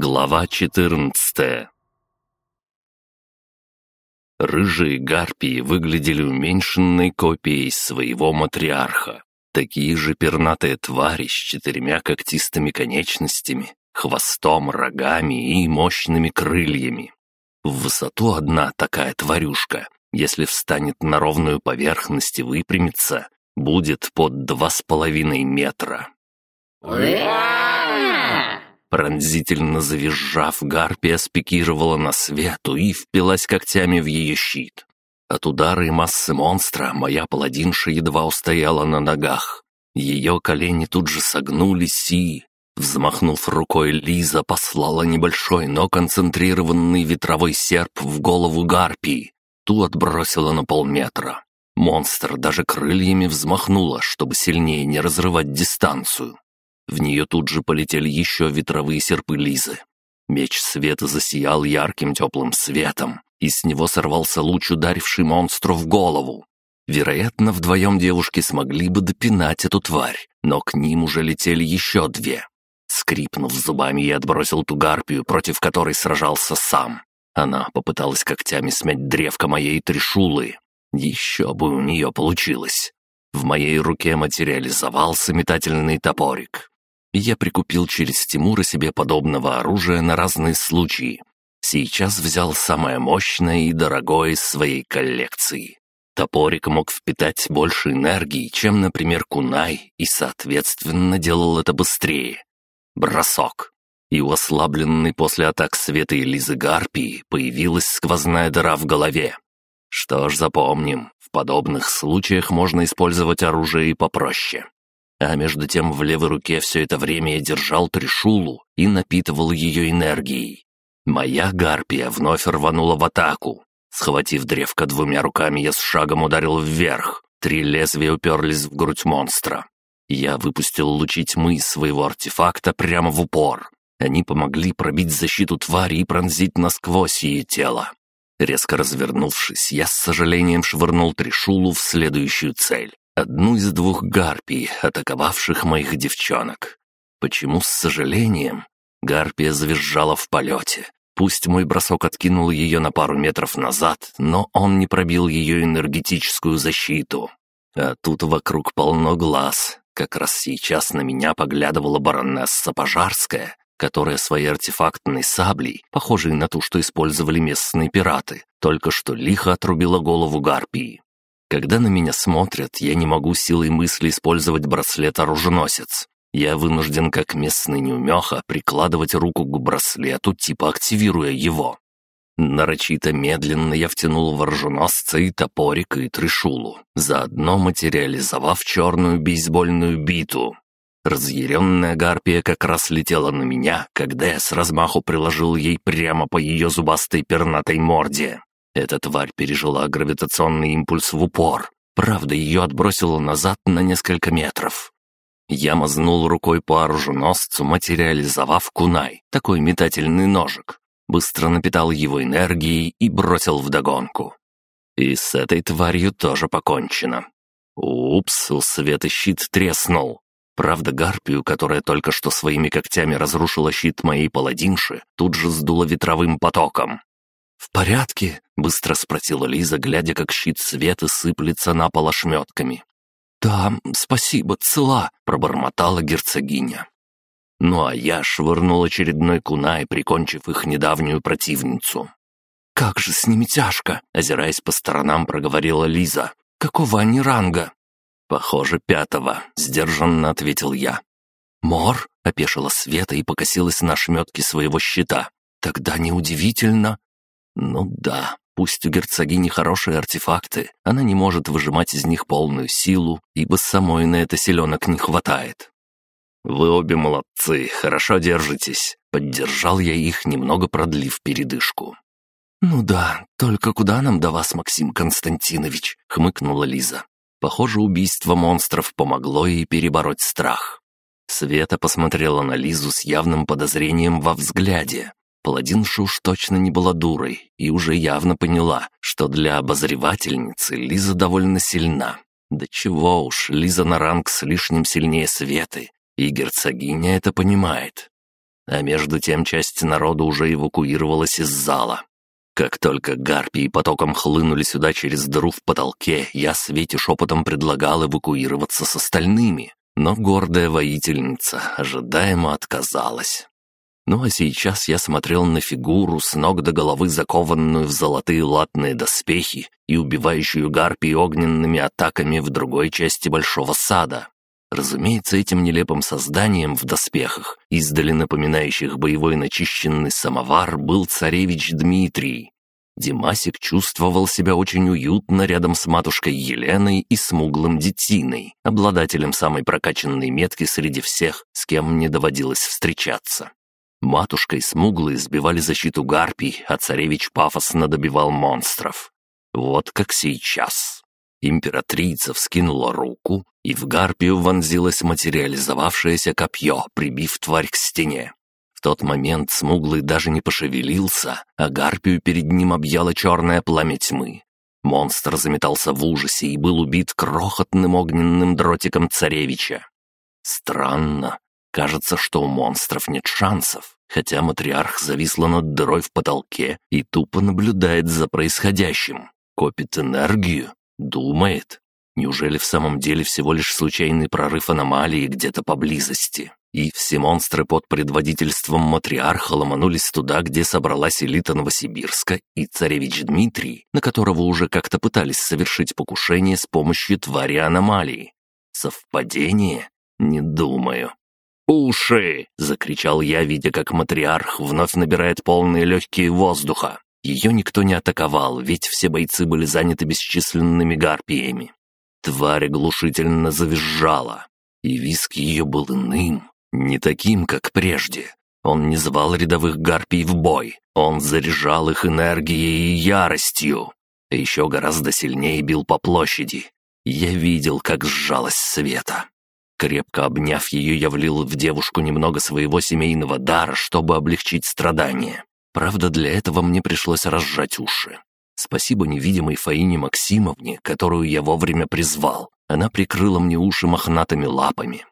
Глава 14 Рыжие гарпии выглядели уменьшенной копией своего матриарха. Такие же пернатые твари с четырьмя когтистыми конечностями, хвостом, рогами и мощными крыльями. В высоту одна такая тварюшка, если встанет на ровную поверхность и выпрямится, будет под два с половиной метра. Пронзительно завизжав, гарпия спикировала на свету и впилась когтями в ее щит. От удара и массы монстра моя паладинша едва устояла на ногах. Ее колени тут же согнулись и... Взмахнув рукой, Лиза послала небольшой, но концентрированный ветровой серп в голову гарпии. Ту отбросила на полметра. Монстр даже крыльями взмахнула, чтобы сильнее не разрывать дистанцию. В нее тут же полетели еще ветровые серпы Лизы. Меч света засиял ярким теплым светом, и с него сорвался луч, ударивший монстру в голову. Вероятно, вдвоем девушки смогли бы допинать эту тварь, но к ним уже летели еще две. Скрипнув зубами, я отбросил ту гарпию, против которой сражался сам. Она попыталась когтями смять древко моей трешулы. Еще бы у нее получилось. В моей руке материализовался метательный топорик я прикупил через Тимура себе подобного оружия на разные случаи. Сейчас взял самое мощное и дорогое из своей коллекции. Топорик мог впитать больше энергии, чем, например, кунай, и, соответственно, делал это быстрее. Бросок. И у ослабленной после атак Света и Лизы Гарпии появилась сквозная дыра в голове. Что ж, запомним, в подобных случаях можно использовать оружие и попроще. А между тем в левой руке все это время я держал трешулу и напитывал ее энергией. Моя гарпия вновь рванула в атаку. Схватив древко двумя руками, я с шагом ударил вверх. Три лезвия уперлись в грудь монстра. Я выпустил лучи тьмы из своего артефакта прямо в упор. Они помогли пробить защиту твари и пронзить насквозь ее тело. Резко развернувшись, я с сожалением швырнул трешулу в следующую цель одну из двух гарпий, атаковавших моих девчонок. Почему с сожалением? Гарпия завизжала в полете. Пусть мой бросок откинул ее на пару метров назад, но он не пробил ее энергетическую защиту. А тут вокруг полно глаз. Как раз сейчас на меня поглядывала баронесса Пожарская, которая своей артефактной саблей, похожей на ту, что использовали местные пираты, только что лихо отрубила голову гарпии. Когда на меня смотрят, я не могу силой мысли использовать браслет-оруженосец. Я вынужден, как местный неумеха, прикладывать руку к браслету, типа активируя его. Нарочито медленно я втянул в оруженосца и топорик, и трешулу, заодно материализовав черную бейсбольную биту. Разъяренная гарпия как раз летела на меня, когда я с размаху приложил ей прямо по ее зубастой пернатой морде. Эта тварь пережила гравитационный импульс в упор. Правда, ее отбросило назад на несколько метров. Я мазнул рукой по оруженосцу, материализовав кунай, такой метательный ножик. Быстро напитал его энергией и бросил вдогонку. И с этой тварью тоже покончено. Упс, у света щит треснул. Правда, гарпию, которая только что своими когтями разрушила щит моей паладинши, тут же сдуло ветровым потоком. «В порядке?» — быстро спросила Лиза, глядя, как щит света сыплется на пол ошметками. «Да, спасибо, цела», — пробормотала герцогиня. Ну а я швырнул очередной кунай, прикончив их недавнюю противницу. «Как же с ними тяжко!» — озираясь по сторонам, проговорила Лиза. «Какого они ранга?» «Похоже, пятого», — сдержанно ответил я. «Мор?» — опешила Света и покосилась на ошметки своего щита. «Тогда неудивительно. Ну да, пусть у герцогини хорошие артефакты, она не может выжимать из них полную силу, ибо самой на это селенок не хватает. «Вы обе молодцы, хорошо держитесь», — поддержал я их, немного продлив передышку. «Ну да, только куда нам до вас, Максим Константинович?» — хмыкнула Лиза. Похоже, убийство монстров помогло ей перебороть страх. Света посмотрела на Лизу с явным подозрением во взгляде, Паладинша уж точно не была дурой и уже явно поняла, что для обозревательницы Лиза довольно сильна. Да чего уж, Лиза на ранг с лишним сильнее Светы, и герцогиня это понимает. а между тем часть народа уже эвакуировалась из зала. Как только гарпии потоком хлынули сюда через дыру в потолке, я Свете шепотом предлагал эвакуироваться с остальными, но гордая воительница ожидаемо отказалась. Ну а сейчас я смотрел на фигуру, с ног до головы закованную в золотые латные доспехи и убивающую гарпии огненными атаками в другой части большого сада. Разумеется, этим нелепым созданием в доспехах, издали напоминающих боевой начищенный самовар, был царевич Дмитрий. Димасик чувствовал себя очень уютно рядом с матушкой Еленой и смуглым детиной, обладателем самой прокачанной метки среди всех, с кем мне доводилось встречаться. Матушка и смуглые сбивали защиту гарпий, а царевич пафосно добивал монстров. Вот как сейчас. Императрица вскинула руку, и в гарпию вонзилось материализовавшееся копье, прибив тварь к стене. В тот момент смуглый даже не пошевелился, а гарпию перед ним объяло черное пламя тьмы. Монстр заметался в ужасе и был убит крохотным огненным дротиком царевича. Странно. Кажется, что у монстров нет шансов, хотя матриарх зависла над дырой в потолке и тупо наблюдает за происходящим. Копит энергию, думает. Неужели в самом деле всего лишь случайный прорыв аномалии где-то поблизости? И все монстры под предводительством матриарха ломанулись туда, где собралась элита Новосибирска и царевич Дмитрий, на которого уже как-то пытались совершить покушение с помощью твари аномалии. Совпадение? Не думаю. «Уши!» — закричал я, видя, как матриарх вновь набирает полные легкие воздуха. Ее никто не атаковал, ведь все бойцы были заняты бесчисленными гарпиями. Тварь глушительно завизжала, и виск ее был иным, не таким, как прежде. Он не звал рядовых гарпий в бой, он заряжал их энергией и яростью. А еще гораздо сильнее бил по площади. Я видел, как сжалась света. Крепко обняв ее, я влил в девушку немного своего семейного дара, чтобы облегчить страдания. Правда, для этого мне пришлось разжать уши. Спасибо невидимой Фаине Максимовне, которую я вовремя призвал. Она прикрыла мне уши мохнатыми лапами.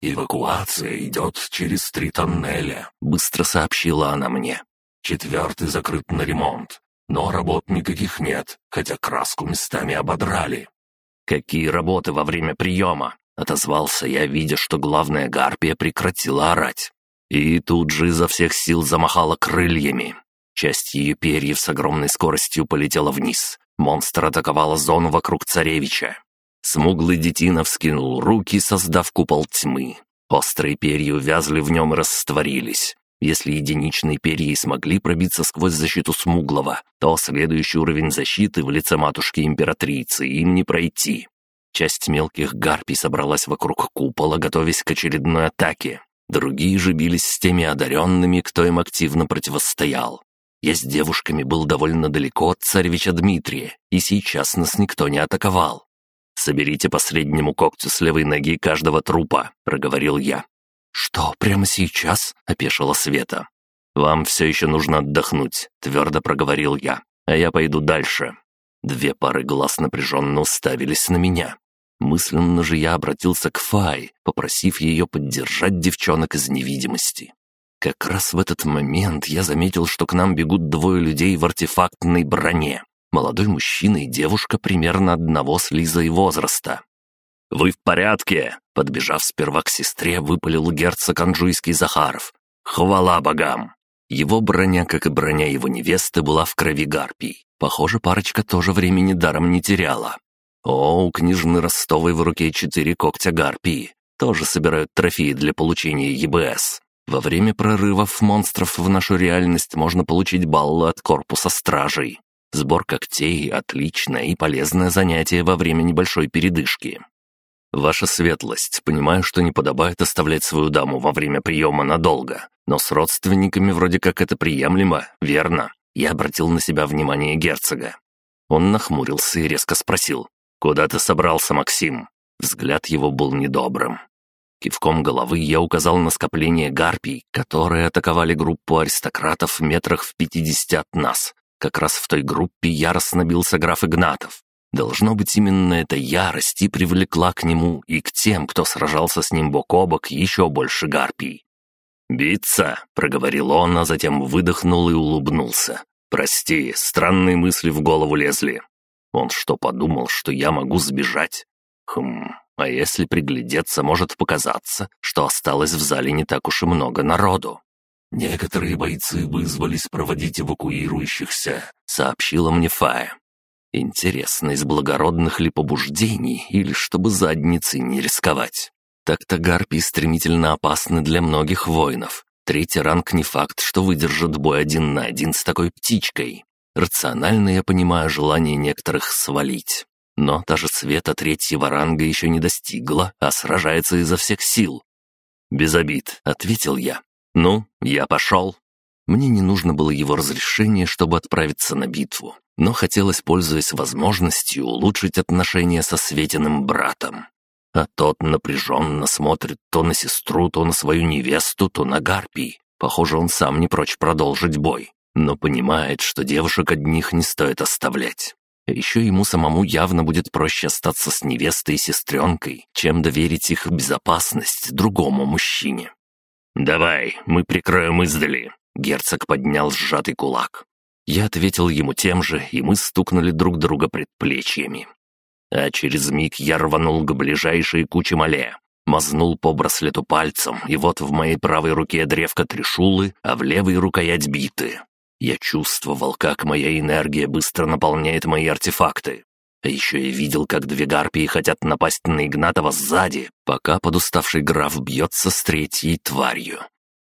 «Эвакуация идет через три тоннеля», — быстро сообщила она мне. «Четвертый закрыт на ремонт, но работ никаких нет, хотя краску местами ободрали». «Какие работы во время приема?» — отозвался я, видя, что главная гарпия прекратила орать. И тут же изо всех сил замахала крыльями. Часть ее перьев с огромной скоростью полетела вниз. Монстр атаковала зону вокруг царевича. Смуглый детина вскинул руки, создав купол тьмы. Острые перья увязли в нем и растворились. Если единичные перья смогли пробиться сквозь защиту смуглого, то следующий уровень защиты в лице матушки-императрицы им не пройти. Часть мелких гарпий собралась вокруг купола, готовясь к очередной атаке. Другие же бились с теми одаренными, кто им активно противостоял. Я с девушками был довольно далеко от царевича Дмитрия, и сейчас нас никто не атаковал. «Соберите по среднему когтю с левой ноги каждого трупа», — проговорил я. «Что, прямо сейчас?» — опешила Света. «Вам все еще нужно отдохнуть», — твердо проговорил я. «А я пойду дальше». Две пары глаз напряженно уставились на меня. Мысленно же я обратился к Фай, попросив ее поддержать девчонок из невидимости. Как раз в этот момент я заметил, что к нам бегут двое людей в артефактной броне. Молодой мужчина и девушка примерно одного с Лизой возраста. «Вы в порядке?» — подбежав сперва к сестре, выпалил герцог Анжуйский Захаров. «Хвала богам!» Его броня, как и броня его невесты, была в крови гарпий. Похоже, парочка тоже времени даром не теряла. О, у княжны Ростовой в руке четыре когтя гарпии. Тоже собирают трофеи для получения ЕБС. Во время прорывов монстров в нашу реальность можно получить баллы от корпуса стражей. Сбор когтей – отличное и полезное занятие во время небольшой передышки. Ваша светлость, понимаю, что не подобает оставлять свою даму во время приема надолго, но с родственниками вроде как это приемлемо, верно? Я обратил на себя внимание герцога. Он нахмурился и резко спросил, «Куда ты собрался, Максим?» Взгляд его был недобрым. Кивком головы я указал на скопление гарпий, которые атаковали группу аристократов в метрах в пятидесяти от нас. Как раз в той группе яростно бился граф Игнатов. Должно быть, именно эта ярость и привлекла к нему и к тем, кто сражался с ним бок о бок, еще больше гарпий. «Биться!» — проговорил он, а затем выдохнул и улыбнулся. «Прости, странные мысли в голову лезли. Он что, подумал, что я могу сбежать? Хм, а если приглядеться, может показаться, что осталось в зале не так уж и много народу. «Некоторые бойцы вызвались проводить эвакуирующихся», — сообщила мне Фая. Интересно, из благородных ли побуждений, или чтобы задницей не рисковать? Так-то гарпии стремительно опасны для многих воинов. Третий ранг не факт, что выдержит бой один на один с такой птичкой. Рационально я понимаю желание некоторых свалить. Но даже света третьего ранга еще не достигла, а сражается изо всех сил. «Без обид», — ответил я. «Ну, я пошел». Мне не нужно было его разрешение, чтобы отправиться на битву, но хотелось, пользуясь возможностью, улучшить отношения со Светиным братом. А тот напряженно смотрит то на сестру, то на свою невесту, то на гарпий. Похоже, он сам не прочь продолжить бой, но понимает, что девушек одних не стоит оставлять. Еще ему самому явно будет проще остаться с невестой и сестренкой, чем доверить их безопасность другому мужчине. «Давай, мы прикроем издали», — герцог поднял сжатый кулак. Я ответил ему тем же, и мы стукнули друг друга предплечьями. А через миг я рванул к ближайшей куче мале, мазнул по браслету пальцем, и вот в моей правой руке древко трешулы, а в левой рукоять биты. Я чувствовал, как моя энергия быстро наполняет мои артефакты. А еще я видел, как две гарпии хотят напасть на Игнатова сзади, пока подуставший граф бьется с третьей тварью.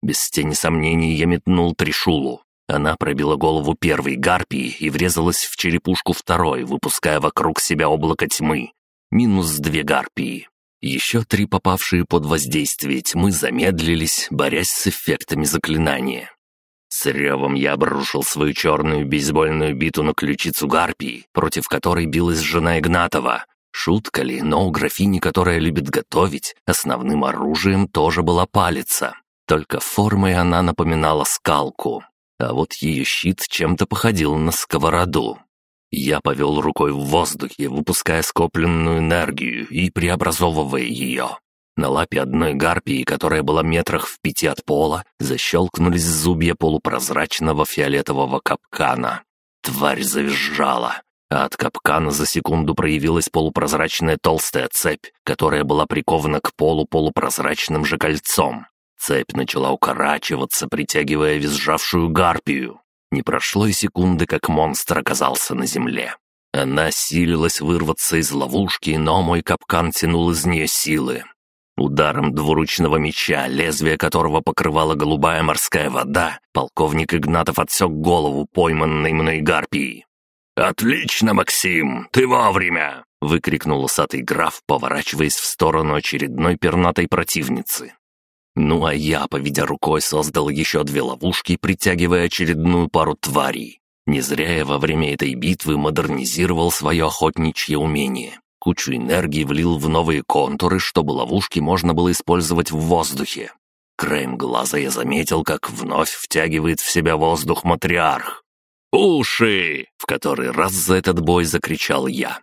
Без тени сомнений я метнул Тришулу. Она пробила голову первой гарпии и врезалась в черепушку второй, выпуская вокруг себя облако тьмы. Минус две гарпии. Еще три попавшие под воздействие тьмы замедлились, борясь с эффектами заклинания. С ревом я обрушил свою черную бейсбольную биту на ключицу гарпии, против которой билась жена Игнатова. Шутка ли, но у графини, которая любит готовить, основным оружием тоже была палица. Только формой она напоминала скалку, а вот ее щит чем-то походил на сковороду. Я повел рукой в воздухе, выпуская скопленную энергию и преобразовывая ее. На лапе одной гарпии, которая была метрах в пяти от пола, защелкнулись зубья полупрозрачного фиолетового капкана. Тварь завизжала, а от капкана за секунду проявилась полупрозрачная толстая цепь, которая была прикована к полу полупрозрачным же кольцом. Цепь начала укорачиваться, притягивая визжавшую гарпию. Не прошло и секунды, как монстр оказался на земле. Она силилась вырваться из ловушки, но мой капкан тянул из нее силы. Ударом двуручного меча, лезвие которого покрывала голубая морская вода, полковник Игнатов отсек голову пойманной мной гарпии. «Отлично, Максим! Ты вовремя!» — выкрикнул усатый граф, поворачиваясь в сторону очередной пернатой противницы. Ну а я, поведя рукой, создал еще две ловушки, притягивая очередную пару тварей. Не зря я во время этой битвы модернизировал свое охотничье умение кучу энергии влил в новые контуры, чтобы ловушки можно было использовать в воздухе. Краем глаза я заметил, как вновь втягивает в себя воздух матриарх. «Уши!» — в который раз за этот бой закричал я.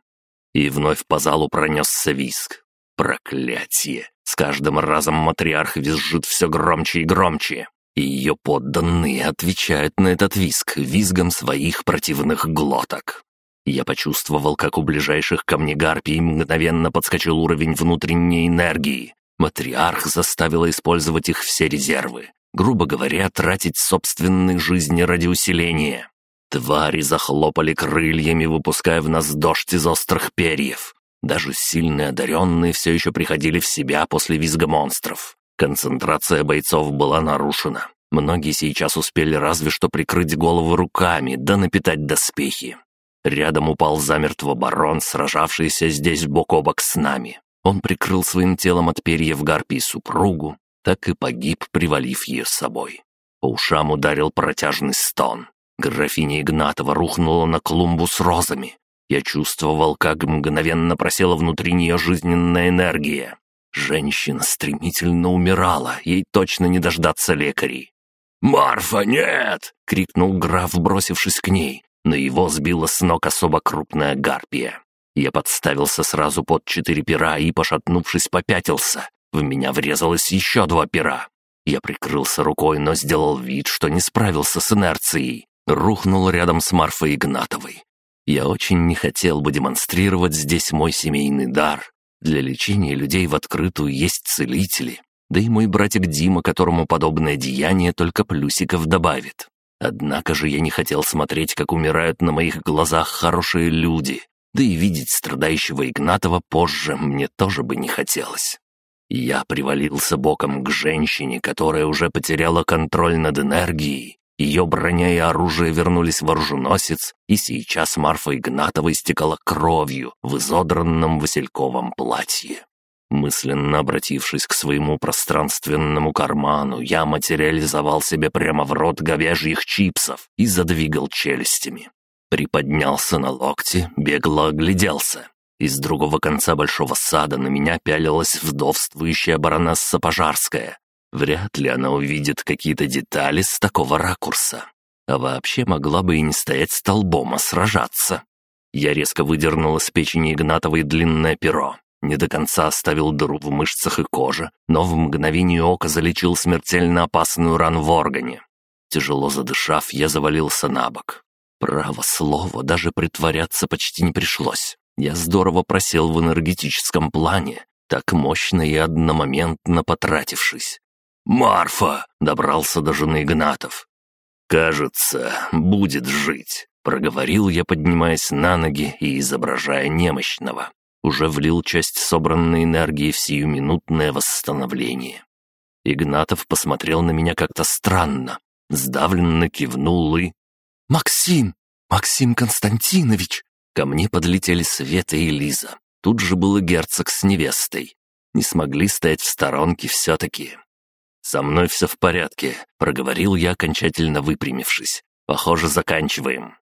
И вновь по залу пронесся виск. Проклятие! С каждым разом матриарх визжит все громче и громче. И ее подданные отвечают на этот виск визгом своих противных глоток. Я почувствовал, как у ближайших ко мне гарпий мгновенно подскочил уровень внутренней энергии. Матриарх заставила использовать их все резервы. Грубо говоря, тратить собственные жизни ради усиления. Твари захлопали крыльями, выпуская в нас дождь из острых перьев. Даже сильные одаренные все еще приходили в себя после визга монстров. Концентрация бойцов была нарушена. Многие сейчас успели разве что прикрыть головы руками, да напитать доспехи. Рядом упал замертво барон, сражавшийся здесь бок о бок с нами. Он прикрыл своим телом от перьев гарпии супругу, так и погиб, привалив ее с собой. По ушам ударил протяжный стон. Графиня Игнатова рухнула на клумбу с розами. Я чувствовал, как мгновенно просела внутри нее жизненная энергия. Женщина стремительно умирала, ей точно не дождаться лекарей. «Марфа, нет!» — крикнул граф, бросившись к ней но его сбила с ног особо крупная гарпия. Я подставился сразу под четыре пера и, пошатнувшись, попятился. В меня врезалось еще два пера. Я прикрылся рукой, но сделал вид, что не справился с инерцией. Рухнул рядом с Марфой Игнатовой. Я очень не хотел бы демонстрировать здесь мой семейный дар. Для лечения людей в открытую есть целители. Да и мой братик Дима, которому подобное деяние только плюсиков добавит. Однако же я не хотел смотреть, как умирают на моих глазах хорошие люди. Да и видеть страдающего Игнатова позже мне тоже бы не хотелось. Я привалился боком к женщине, которая уже потеряла контроль над энергией. Ее броня и оружие вернулись в оруженосец, и сейчас Марфа Игнатова истекала кровью в изодранном васильковом платье. Мысленно обратившись к своему пространственному карману, я материализовал себе прямо в рот говяжьих чипсов и задвигал челюстями. Приподнялся на локти, бегло огляделся. Из другого конца большого сада на меня пялилась вдовствующая баронесса Пожарская. Вряд ли она увидит какие-то детали с такого ракурса. А вообще могла бы и не стоять столбом, а сражаться. Я резко выдернул из печени Игнатовой длинное перо. Не до конца оставил дыру в мышцах и коже, но в мгновение ока залечил смертельно опасную рану в органе. Тяжело задышав, я завалился на бок. Право слово, даже притворяться почти не пришлось. Я здорово просел в энергетическом плане, так мощно и одномоментно потратившись. «Марфа!» — добрался до жены Игнатов. «Кажется, будет жить», — проговорил я, поднимаясь на ноги и изображая немощного. Уже влил часть собранной энергии в сиюминутное восстановление. Игнатов посмотрел на меня как-то странно, сдавленно кивнул и... «Максим! Максим Константинович!» Ко мне подлетели Света и Лиза. Тут же был и герцог с невестой. Не смогли стоять в сторонке все-таки. «Со мной все в порядке», — проговорил я, окончательно выпрямившись. «Похоже, заканчиваем».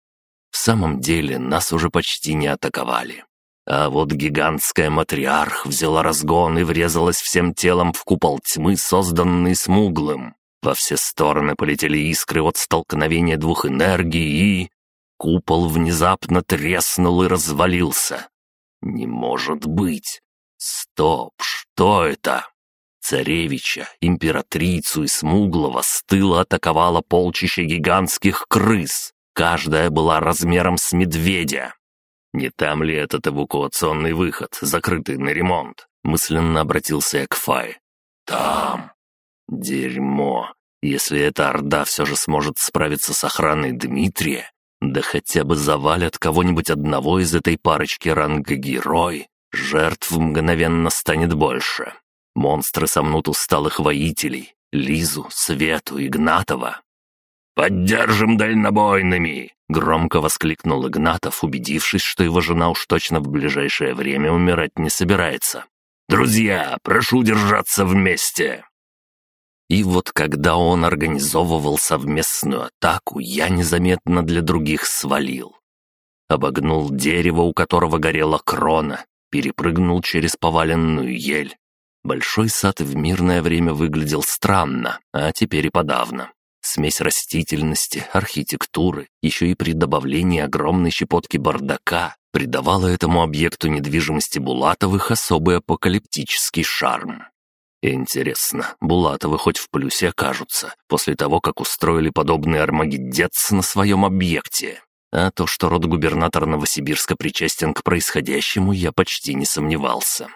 В самом деле, нас уже почти не атаковали. А вот гигантская матриарх взяла разгон и врезалась всем телом в купол тьмы, созданный смуглым. Во все стороны полетели искры от столкновения двух энергий, и... Купол внезапно треснул и развалился. Не может быть. Стоп, что это? Царевича, императрицу и Смуглого стыло атаковало полчище гигантских крыс. Каждая была размером с медведя. Не там ли этот эвакуационный выход, закрытый на ремонт? Мысленно обратился я к Фае. Там. Дерьмо. Если эта орда все же сможет справиться с охраной Дмитрия, да хотя бы завалят кого-нибудь одного из этой парочки ранга герой, жертв мгновенно станет больше. Монстры сомнут усталых воителей, Лизу, Свету, Игнатова. «Поддержим дальнобойными!» — громко воскликнул Игнатов, убедившись, что его жена уж точно в ближайшее время умирать не собирается. «Друзья, прошу держаться вместе!» И вот когда он организовывал совместную атаку, я незаметно для других свалил. Обогнул дерево, у которого горела крона, перепрыгнул через поваленную ель. Большой сад в мирное время выглядел странно, а теперь и подавно. Смесь растительности, архитектуры, еще и при добавлении огромной щепотки бардака придавала этому объекту недвижимости Булатовых особый апокалиптический шарм. Интересно, Булатовы хоть в плюсе окажутся, после того, как устроили подобный армагеддец на своем объекте. А то, что род-губернатор Новосибирска причастен к происходящему, я почти не сомневался.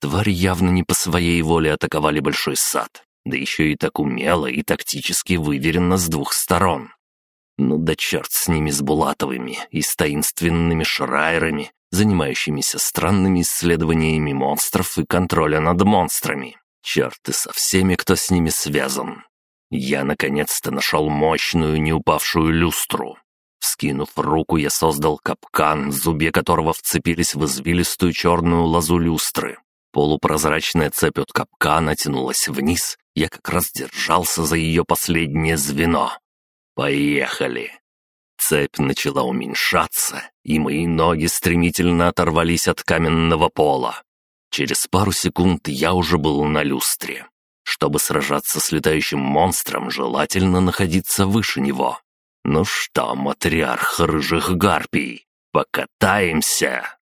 Твари явно не по своей воле атаковали большой сад, да еще и так умело и тактически выверенно с двух сторон. Ну да черт с ними, с Булатовыми и с таинственными шрайерами, занимающимися странными исследованиями монстров и контроля над монстрами. Черт и со всеми, кто с ними связан. Я наконец-то нашел мощную, не упавшую люстру. Вскинув руку, я создал капкан, в зубе которого вцепились в извилистую черную лозу люстры. Полупрозрачная цепь от капкана тянулась вниз, я как раз держался за ее последнее звено. «Поехали!» Цепь начала уменьшаться, и мои ноги стремительно оторвались от каменного пола. Через пару секунд я уже был на люстре. Чтобы сражаться с летающим монстром, желательно находиться выше него. Ну что, матриарх рыжих гарпий, покатаемся!»